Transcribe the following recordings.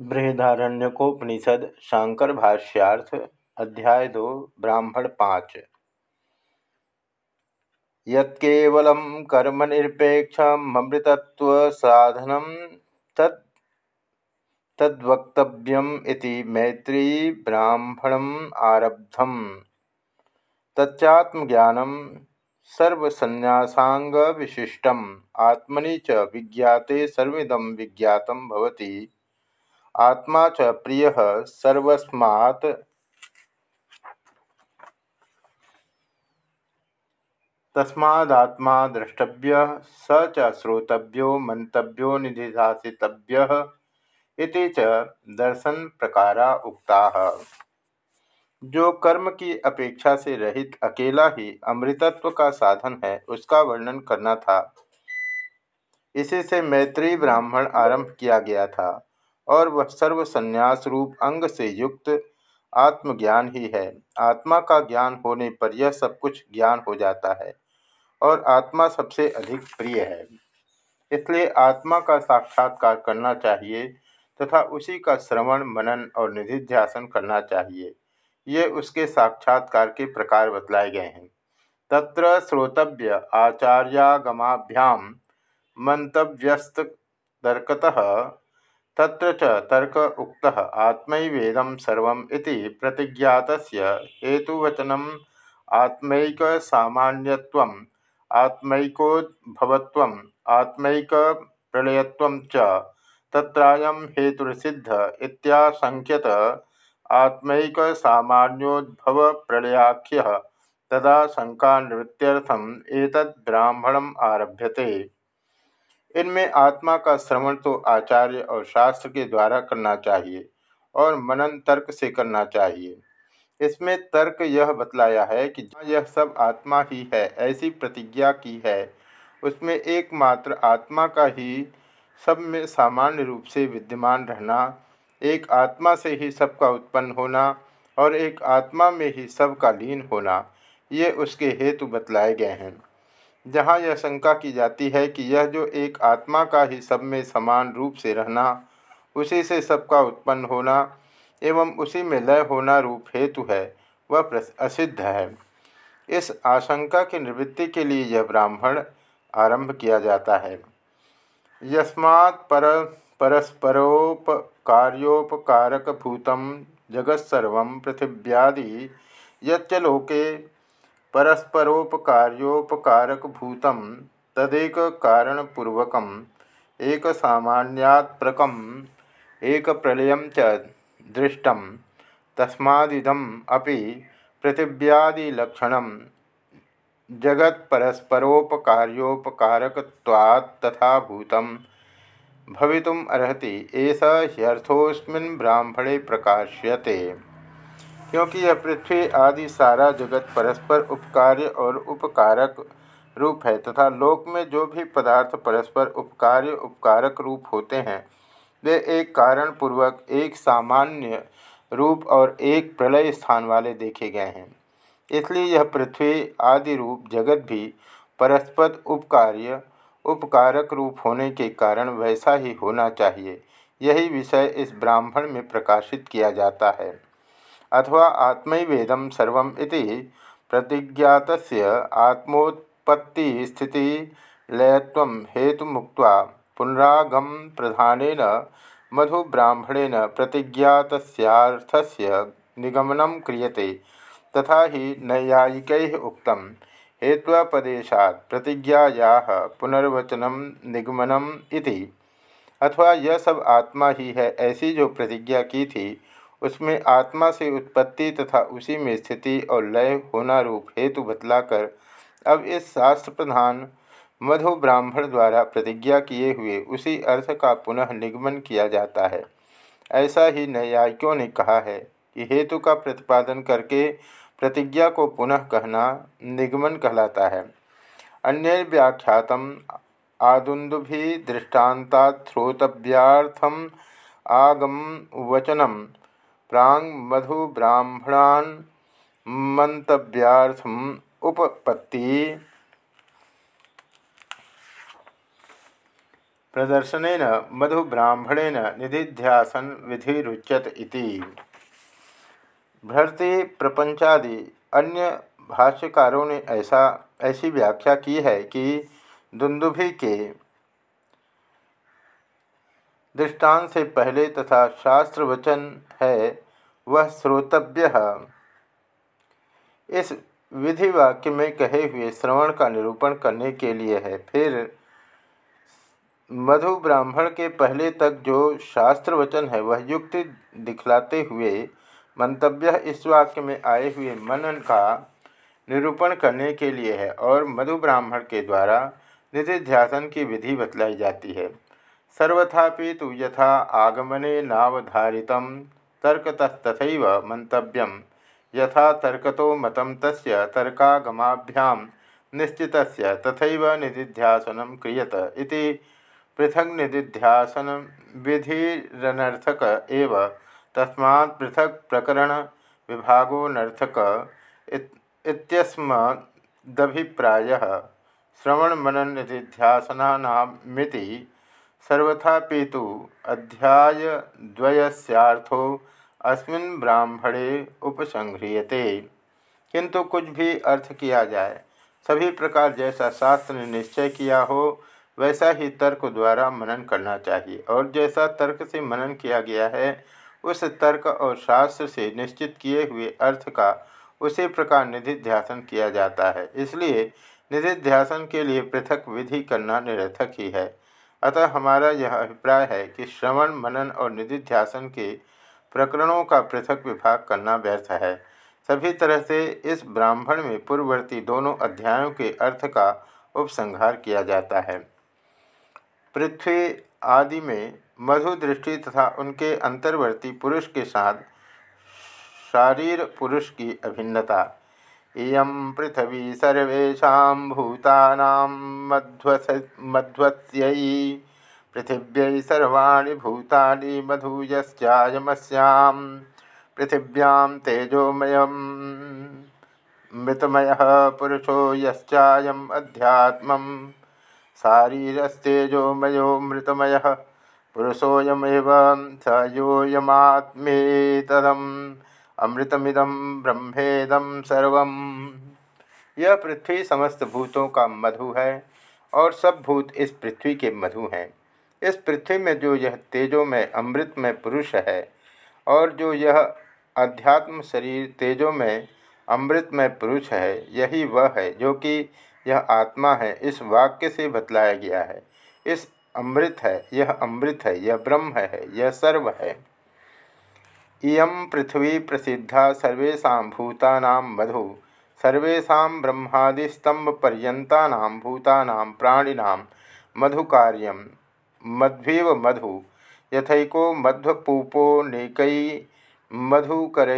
बृहदारण्यकोपनिषद शांकर भाष्यार्थ अध्याय दो, ब्राह्मण पाँच। यत्केवलं कर्मनिरपेक्षमृतत्व साधन तद तद्वक्तव्यम मैत्री ब्राह्मण आरब्धम। तच्चात्मज्ञानम सर्वसन्यासांग विशिष्टम आत्मनि च विज्ञाते सर्विदम विज्ञातम भवति। आत्मा च प्रिय सर्वस्मात्। तस्मात्मा द्रष्टव्य, स च श्रोतव्यो मंतव्यो निधिधासितव्य इति च दर्शन प्रकारा उक्ता। जो कर्म की अपेक्षा से रहित अकेला ही अमृतत्व का साधन है, उसका वर्णन करना था। इसी से मैत्री ब्राह्मण आरंभ किया गया था। और वह सर्व संन्यास रूप अंग से युक्त आत्मज्ञान ही है। आत्मा का ज्ञान होने पर यह सब कुछ ज्ञान हो जाता है और आत्मा सबसे अधिक प्रिय है। इसलिए आत्मा का साक्षात्कार करना चाहिए तथा उसी का श्रवण, मनन और निधिध्यासन करना चाहिए। ये उसके साक्षात्कार के प्रकार बतलाए गए हैं। तत्र श्रोतव्य आचार्यागमाभ्याम मंतव्यस्त तर्कतः तत्र च तर्क उक्त आत्मवेदम सर्व प्रतिज्ञात हेतुवचन आत्मक सामान्यत्व आत्मकोद्भवत्व आत्मक प्रलयत्व च तत्रायं सामान्योद्भव प्रलयाख्य तदा शंका निवृत्त्यर्थम एतद् ब्राह्मणम आरभ्यते। इनमें आत्मा का श्रवण तो आचार्य और शास्त्र के द्वारा करना चाहिए और मनन तर्क से करना चाहिए। इसमें तर्क यह बतलाया है कि यह सब आत्मा ही है, ऐसी प्रतिज्ञा की है, उसमें एकमात्र आत्मा का ही सब में सामान्य रूप से विद्यमान रहना, एक आत्मा से ही सबका उत्पन्न होना और एक आत्मा में ही सबका लीन होना, ये उसके हेतु बतलाए गए हैं। जहाँ यह शंका की जाती है कि यह जो एक आत्मा का ही सब में समान रूप से रहना, उसी से सबका उत्पन्न होना एवं उसी में लय होना रूप हेतु है, वह असिद्ध है। इस आशंका की निवृत्ति के लिए यह ब्राह्मण आरंभ किया जाता है। यस्मात् पर परस्परोपकार्योपकारक भूतम जगत्सर्व पृथिव्यादि यच्च लोके परस्परोपकार्योपकारकभूत तदेक कारणपूर्वक एक सामान्यात्प्रकम एक प्रलय च दृष्ट तस्मादिदम अपि पृथिव्यादिलक्षण जगत्परस्परोपकार्योपकारकत्वात् तथा भूतम भवितुम अर्हति एष ह्यर्थोस्मिन् ब्राह्मणे प्रकाश्यते। क्योंकि यह पृथ्वी आदि सारा जगत परस्पर उपकार्य और उपकारक रूप है तथा लोक में जो भी पदार्थ परस्पर उपकार्य, उपकारक रूप होते हैं, वे एक कारण पूर्वक एक सामान्य रूप और एक प्रलय स्थान वाले देखे गए हैं। इसलिए यह पृथ्वी आदि रूप जगत भी परस्पर उपकार्य, उपकारक रूप होने के कारण वैसा ही होना चाहिए। यही विषय इस ब्राह्मण में प्रकाशित किया जाता है। अथवा आत्मवेदम सर्व प्रतिज्ञात लयत्व हेतु मुक्त पुनरागम प्रधान मधुब्राह्मणेन प्रतिज्ञातर्थस्य निगमन क्रियते, तथा ही नैयायिक उक्त हेत्वपदेशा प्रतिज्ञाया पुनर्वचनम निगमनम इति। अथवा यह सब आत्मा ही है, ऐसी जो प्रतिज्ञा की थी उसमें आत्मा से उत्पत्ति तथा उसी में स्थिति और लय होना रूप हेतु बतलाकर अब इस शास्त्र प्रधान मधु ब्राह्मण द्वारा प्रतिज्ञा किए हुए उसी अर्थ का पुनः निगमन किया जाता है। ऐसा ही न्यायिकों ने कहा है कि हेतु का प्रतिपादन करके प्रतिज्ञा को पुनः कहना निगमन कहलाता है। अन्य व्याख्यात आदुन्दुभि दृष्टान्ता श्रोतव्यार्थम आगम वचनम प्रांग मधु ब्राह्मणान मंतव्यार्थम उपपत्ति। प्रदर्शन मधुब्राह्मणेन निधिध्यासन विधिरुच्यत इति। भरती प्रपंचादि अन्य भाष्यकारों ने ऐसा, ऐसी व्याख्या की है कि दुंदुभि के दृष्टांत से पहले तथा शास्त्र वचन है, वह श्रोतव्य। इस विधि वाक्य में कहे हुए श्रवण का निरूपण करने के लिए है। फिर मधु ब्राह्मण के पहले तक जो शास्त्र वचन है, वह युक्ति दिखलाते हुए मंतव्य इस वाक्य में आए हुए मनन का निरूपण करने के लिए है और मधु ब्राह्मण के द्वारा निधिध्यासन की विधि बतलाई जाती है। सर्वथापि तो यथा आगमने नावधारित तर्कतस्तथ मंतव्यम यथा तर्कतो मतम तस्य तर्कागमाभ्याम निश्चित तथा निधिध्यासन क्रियत इति पृथक निधिध्यासन विधिरनर्थक एव। पृथक प्रकरण विभागो नर्थक इत्यस्मदभिप्रायः। श्रवण मनन निधिध्यासनामिति सर्वथापि तो अध्यायद्वयस्यार्थो अस्मिन् ब्राह्मणे उपसंह्रियते। किंतु कुछ भी अर्थ किया जाए, सभी प्रकार जैसा शास्त्र ने निश्चय किया हो, वैसा ही तर्क द्वारा मनन करना चाहिए। और जैसा तर्क से मनन किया गया है, उस तर्क और शास्त्र से निश्चित किए हुए अर्थ का उसी प्रकार निधि निधिध्यासन किया जाता है। इसलिए निधिध्यासन के लिए पृथक विधि करना निरर्थक ही है। अतः हमारा यह अभिप्राय है कि श्रवण, मनन और निधिध्यासन के प्रकरणों का पृथक विभाग करना व्यर्थ है। सभी तरह से इस ब्राह्मण में पूर्ववर्ती दोनों अध्यायों के अर्थ का उपसंहार किया जाता है। पृथ्वी आदि में मधु दृष्टि तथा उनके अंतर्वर्ती पुरुष के साथ शारीर पुरुष की अभिन्नता। इं पृथ्वी सर्वेशा भूतानां मध्वस, मध्वस्यै। पृथिव्यै सर्वाणि भूतानि पृथिव्यां तेजोमयं मृतमयः पुरुषो यश्चायम् अध्यात्मं शारीरस्तेजोमयो मृतमयः पुरुषोयमेव स अमृतमिदम ब्रह्मेदम सर्व। यह पृथ्वी समस्त भूतों का मधु है और सब भूत इस पृथ्वी के मधु हैं। इस पृथ्वी में जो यह तेजो में अमृत में पुरुष है और जो यह अध्यात्म शरीर तेजो में अमृत में पुरुष है, यही वह है जो कि यह आत्मा है। इस वाक्य से बतलाया गया है, इस अमृत है, यह अमृत है, यह ब्रह्म है, यह सर्व है। इं पृथ्वी प्रसिद्धा सर्वेशा भूता मधु सर्वेशा ब्रह्मादिस्तंभपर्यता भूता प्राणिना मधुकार्य मध्वीव मधु। यथको मध्वपूपो नेक मधुकर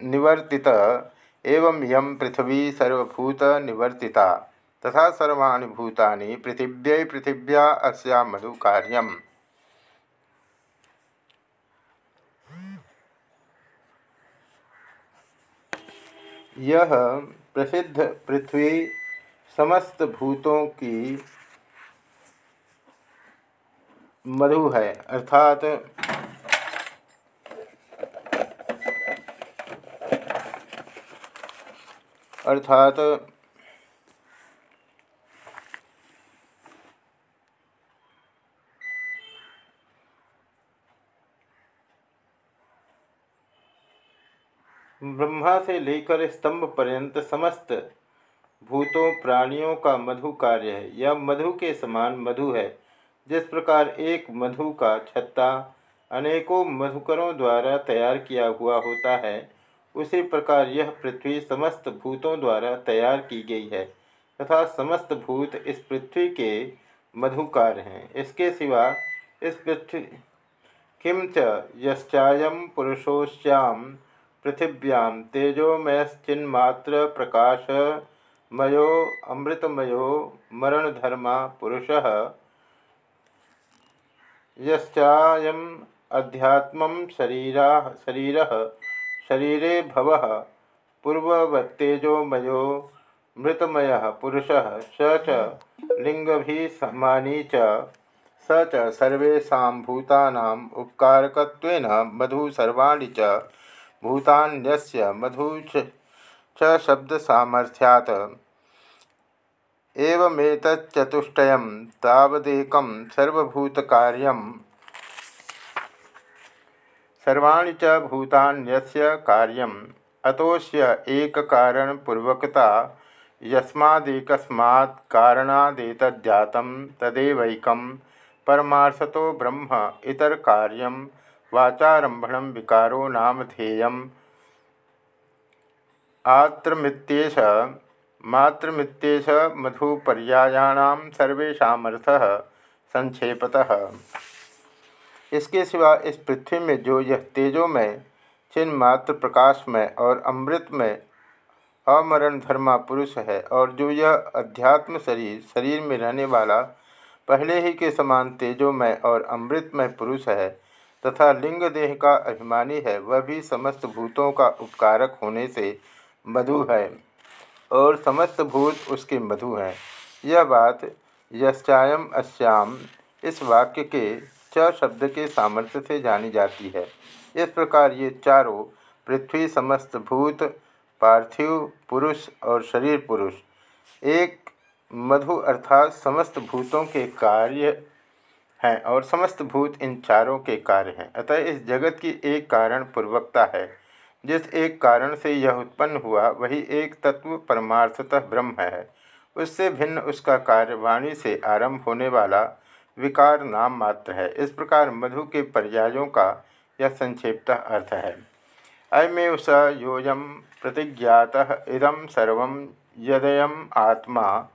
निवर्ति एवं यम पृथ्वी सर्वभूत निवर्तिता। तथा सर्वाणी भूतानि पृथिव्यै पृथिव्या अस्या मधुकार्यम्। यह प्रसिद्ध पृथ्वी समस्त भूतों की मधु है अर्थात अर्थात ब्रह्मा से लेकर स्तंभ पर्यंत समस्त भूतों, प्राणियों का मधु कार्य है। यह मधु के समान मधु है, जिस प्रकार एक मधु का छत्ता अनेकों मधुकरों द्वारा तैयार किया हुआ होता है, उसी प्रकार यह पृथ्वी समस्त भूतों द्वारा तैयार की गई है, तथा समस्त भूत इस पृथ्वी के मधुकार हैं। इसके सिवा इस पृथ्वी किम च यश्चायम पुरुषोश्याम पृथिव्यां तेजोमयश्चिन्मात्र प्रकाशमयो अमृतमयो मरणधर्मा पुरुषः। यश्चायम् अध्यात्मं शरीरा, शरीरः, शरीरे भवः, पूर्ववत्तेजोमयो मृतमय पुरुष, स च लिंगभी समानी च, स च सर्वेशा उपकारकत्वेन मधु सर्वाणि च भूतान्यस्य मधु च शब्द सामर्थ्यात् एवमेतच्चतुष्टयं तावदेकं सर्वभूतकार्यं। सर्वाणि च भूतान्यस्य कार्यम्। अतोस्य एककारणपूर्वकता यस्मादेकस्मात् कारणादेतज्जातं तदेवैकं। परमार्थतो ब्रह्म इतरकार्यं वाचारम्भणं विकारो नामधेयम् आत्रमित्येष, मात्रमित्येष मधुपर्यायाणाम सर्वेशामर्थः संक्षेपतः। इसके सिवा इस पृथ्वी में जो यह तेजोमय चिन्ह मात्र प्रकाश में और अमृत में अमरण धर्मा पुरुष है और जो यह अध्यात्म शरीर शरीर में रहने वाला पहले ही के समान तेजोमय और अमृतमय पुरुष है तथा लिंग देह का अभिमानी है, वह भी समस्त भूतों का उपकारक होने से मधु है और समस्त भूत उसके मधु हैं। यह बात यश्चायम अश्याम इस वाक्य के च शब्द के सामर्थ्य से जानी जाती है। इस प्रकार ये चारों, पृथ्वी समस्त भूत, पार्थिव, पुरुष और शरीर पुरुष, एक मधु अर्थात समस्त भूतों के कार्य हैं और समस्त भूत इन चारों के कार्य हैं। अतः इस जगत की एक कारण पूर्वकता है। जिस एक कारण से यह उत्पन्न हुआ, वही एक तत्व परमार्थतः ब्रह्म है। उससे भिन्न उसका कार्य वाणी से आरंभ होने वाला विकार नाम मात्र है। इस प्रकार मधु के पर्यायों का यह संक्षेपतः अर्थ है। अयमेव स योजम प्रतिज्ञात इदम सर्व यदयम आत्मा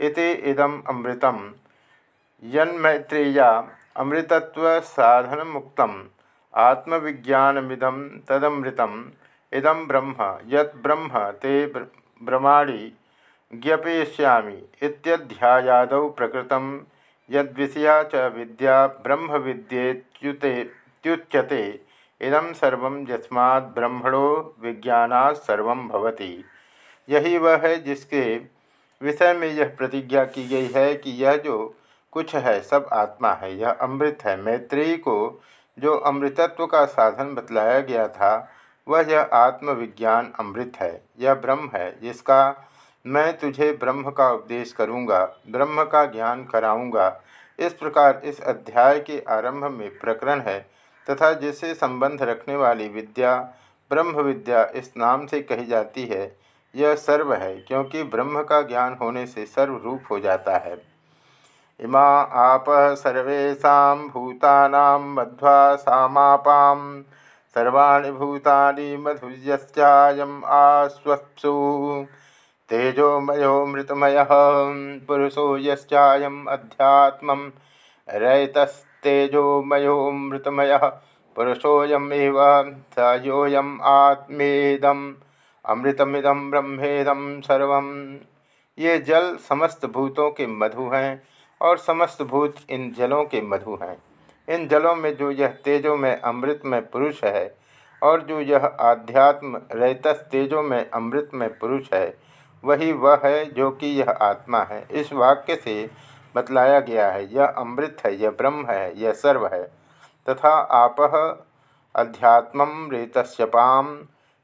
इति इदम अमृतम यन्मैत्रेया अमृतत्व साधन मुक्तम आत्मविज्ञानमिदं तदमृतम्। इदं ब्रह्म, यत् ते ब्रह्माणि इत्यध्यायादौ प्रकृतं यद्विषया च विद्या ब्रह्म ब्रह्मविद्येत्युच्यते इदं सर्वं यस्मात् ब्रह्मणो विज्ञानात् सर्वं भवति। यही वह है जिसके विषय में यह प्रतिज्ञा की गई है कि यह जो कुछ है, सब आत्मा है, यह अमृत है। मैत्रेयी को जो अमृतत्व का साधन बतलाया गया था, वह यह आत्मविज्ञान अमृत है। यह ब्रह्म है, जिसका मैं तुझे ब्रह्म का उपदेश करूँगा, ब्रह्म का ज्ञान कराऊँगा। इस प्रकार इस अध्याय के आरंभ में प्रकरण है, तथा जिससे संबंध रखने वाली विद्या, ब्रह्म विद्या इस नाम से कही जाती है, यह सर्व है, क्योंकि ब्रह्म का ज्ञान होने से सर्व रूप हो जाता है। इमा आप सर्वेशा भूतानां मध्वा सामापां। सर्वाणि भूतानि मधुयश्चायम् आस्वत्सु तेजोमयो मृतमयः, पुरुषो यश्चायम् अध्यात्मं रैतस्तेजोमयो मृतमयः पुरुषोऽयमेव स योऽयम् आत्मेदम्। अमृतमिदं ब्रह्मेदं सर्वं ये जल समस्त भूतों के मधु हैं और समस्त भूत इन जलों के मधु हैं। इन जलों में जो यह तेजों में अमृत में पुरुष है और जो यह आध्यात्म रहतस तेजों में अमृत में पुरुष है, वही वह है जो कि यह आत्मा है। इस वाक्य से बतलाया गया है, यह अमृत है, यह ब्रह्म है, यह सर्व है। तथा आप अध्यात्म रेतस्यपाम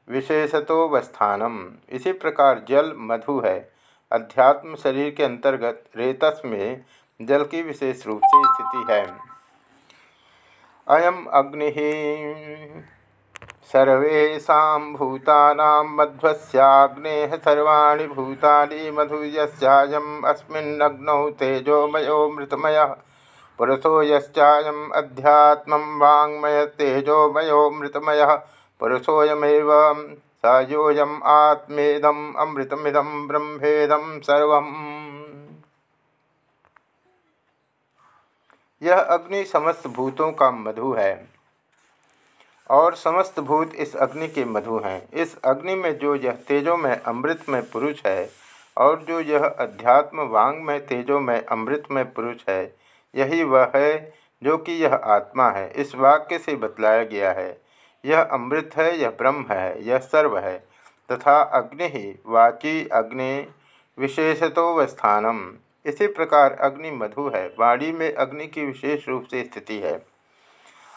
विशेषतोवस्थानम। इसी प्रकार जल, मधु है। अध्यात्म शरीर के अंतर्गत रेतस में जल की विशेष रूप से स्थिति है। अयम अग्नि सर्वेशा भूतानां मध्वस्याग्ने सर्वाणि भूतानि मधुयस्यायम् अस्मिन्नग्नौ तेजोमयो मृतमयः। पुरुषो यश्चायम् अध्यात्मं वाङ्मय तेजोमयो मृतमयः। पुरुषोऽयमेव स योऽयम् आत्मेदम् अमृतमिदं ब्रह्मेदं सर्वम्। यह अग्नि समस्त भूतों का मधु है। और समस्त भूत इस अग्नि के मधु हैं। इस अग्नि में जो यह तेजो में अमृत में पुरुष है, और जो यह अध्यात्म वांग में तेजो में अमृत में पुरुष है, यही वह है जो कि यह आत्मा है। इस वाक्य से बतलाया गया है, यह अमृत है, यह ब्रह्म है, यह सर्व है, तथा अग्नि ही वाची अग्नि विशेषतोवस्थानम। इसी प्रकार अग्नि मधु है। वाणी में अग्नि की विशेष रूप से स्थिति है।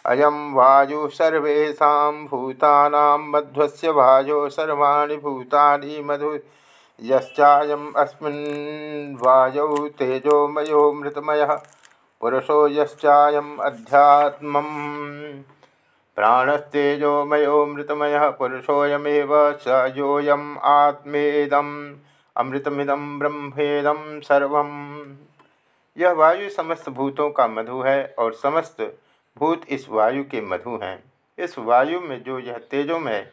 अयम वायु सर्वेशा भूता मध्वस्य वायो सर्वाणी भूतानि मधु। यश्चायम अस्मिन् तेजोमयो मृतमय। पुरुषो यश्चायम अध्यात्म प्राणस्तेजोमयो मृतमय। पुरुषोयमेव स योऽयम् आत्मेदम्। अमृतमिदम ब्रह्मेदम सर्व। यह वायु समस्त भूतों का मधु है और समस्त भूत इस वायु के मधु हैं। इस वायु में जो यह तेजो में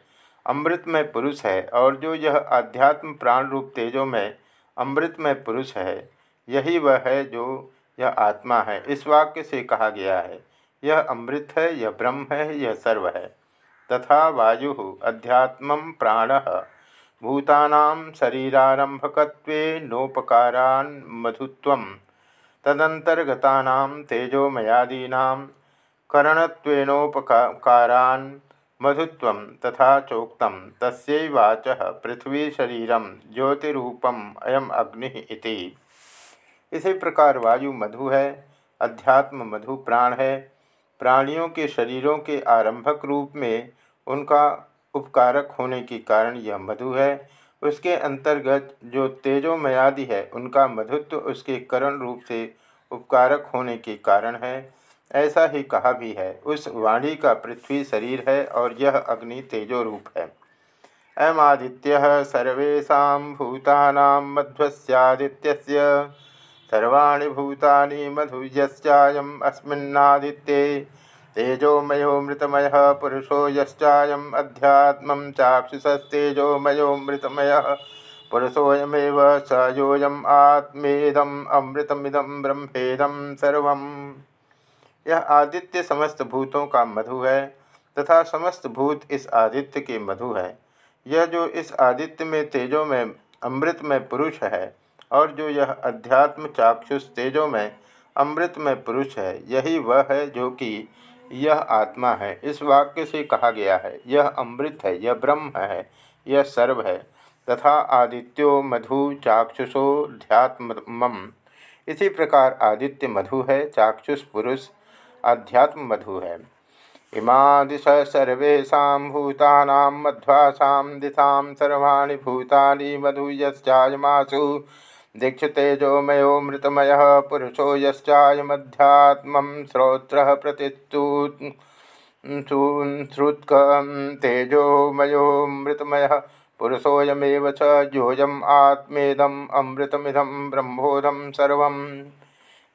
अमृतमय पुरुष है और जो यह आध्यात्म प्राण रूप तेजो में अमृतमय पुरुष है, यही वह है जो यह आत्मा है। इस वाक्य से कहा गया है, यह अमृत है, यह ब्रह्म है, यह सर्व है। तथा वायु अध्यात्म प्राण। भूतानां शरीरारंभकत्वेनोपकारान् मधुत्वं, तदन्तर्गतानां तेजोमयादीनां करणत्वेनोपकारान् मधुत्वं तथा चोक्तं, तस्यैवाचः पृथ्वीशरीरं ज्योतिरूपम् अयम अग्नि इति। इसी प्रकार वायु मधु है, अध्यात्म मधु प्राण है। प्राणियों के शरीरों के आरंभक रूप में उनका उपकारक होने के कारण यह मधु है। उसके अंतर्गत जो तेजोमयादि है, उनका मधुत्व उसके करण रूप से उपकारक होने के कारण है। ऐसा ही कहा भी है, उस वाणी का पृथ्वी शरीर है और यह अग्नि तेजो रूप है। अयम आदित्य सर्वेशा भूता मध्वस्यादित्य सर्वाणी भूतानि मधुयश्चायम अस्मिन्नादित्ये। तेजोमयो मृतमय पुरुषो यश्चायम अध्यात्म चाक्षुषस्तेजोमयो मृतमय पुरुषोयमेव स योयम आत्मेदम अमृतमिदम ब्रह्मेदम सर्व यह आदित्य समस्त भूतों का मधु है तथा समस्त भूत इस आदित्य के मधु है। यह जो इस आदित्य में तेजो में अमृत में पुरुष है और जो यह अध्यात्म चाक्षुष तेजो में अमृत में पुरुष है, यही वह है जो कि यह आत्मा है। इस वाक्य से कहा गया है, यह अमृत है, यह ब्रह्म है, यह सर्व है, तथा आदित्यो मधु चाक्षुषो ध्यात्म इसी प्रकार आदित्य मधु है, चाक्षुष पुरुष आध्यात्म मधु है। इमा दिश सर्वेशा भूता मध्वासा दिशा सर्वाणी भूतानि मधु यश्चायमासु दीक्षतेजोमयो मृतमय पुरुषो यश्चायमध्यात्म श्रोत्र प्रतिस्तुश्रुत्क तेजोमयो मृतमय पुरुषोयमेव च योजम आत्मेदम अमृतमिदम ब्रह्मोदम सर्व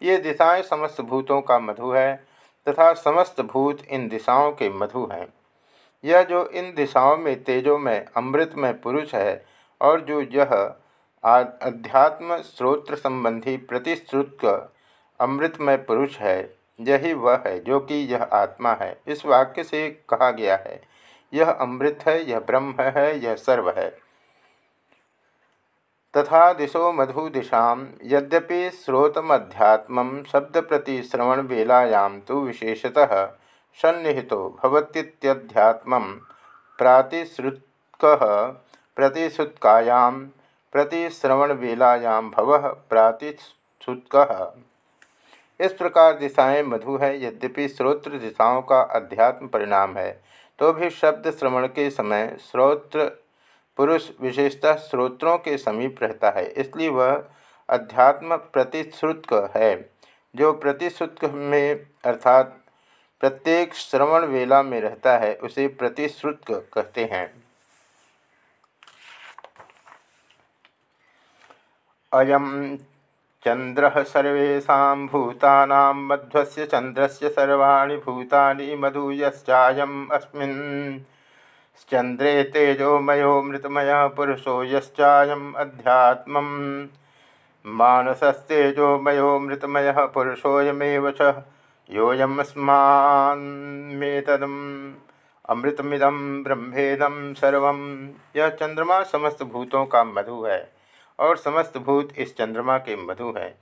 ये दिशाएँ समस्त भूतों का मधु है तथा समस्त भूत इन दिशाओं के मधु हैं। यह जो इन दिशाओं में तेजो में अमृत में पुरुष है और जो यह अध्यात्म स्रोत्र संबंधी प्रतिश्रुत अमृतमय पुरुष है। यही वह है जो कि यह आत्मा है। इस वाक्य से कहा गया है, यह अमृत है, यह ब्रह्म है, यह सर्व है। तथा दिशो मधु दिशा, यद्यपि श्रोतमध्यात्म शब्द प्रति श्रवण वेलायां तो विशेषतः सन्निहितो भवतीत्यध्यात्म प्रातिश्रुत्क, प्रतिश्रुत्कायां प्रतिश्रवण वेलायां भव प्रातिश्रुत इस प्रकार दिशाएँ मधु है, यद्यपि श्रोत्र दिशाओं का अध्यात्म परिणाम है तो भी शब्द श्रवण के समय श्रोत्र पुरुष विशेषतः श्रोत्रों के समीप रहता है, इसलिए वह अध्यात्म प्रतिश्रुत है, जो प्रतिश्रुत में अर्थात प्रत्येक श्रवण वेला में रहता है, उसे प्रतिश्रुत कहते हैं। अयम चंद्र सर्वेशा भूता मध्वस्य चंद्र से सर्वाणी भूतानि मधु यश्चायम चंद्रे तेजोमयो मृतमय पुरुषो यश्चायम अध्यात्म मानसस्तेजोमयो मृतमय पुरुषोयमेव च योयमस्मान्मेतदम् अमृतमिदम ब्रह्मेदम सर्व। यह चंद्रमा समस्त भूतों का मधु है और समस्त भूत इस चंद्रमा के मधु हैं।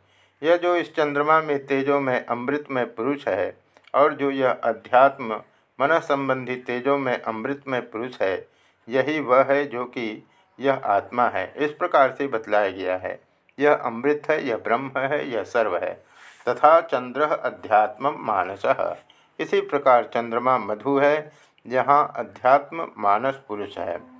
यह जो इस चंद्रमा में तेजो में अमृत में पुरुष है और जो यह अध्यात्म मन संबंधी तेजो में अमृत में पुरुष है, यही वह है जो कि यह आत्मा है। इस प्रकार से बतलाया गया है। यह अमृत है, यह ब्रह्म है, यह सर्व है। तथा चंद्र अध्यात्म मानस। इसी प्रकार चंद्रमा मधु है, यहाँ अध्यात्म मानस पुरुष है।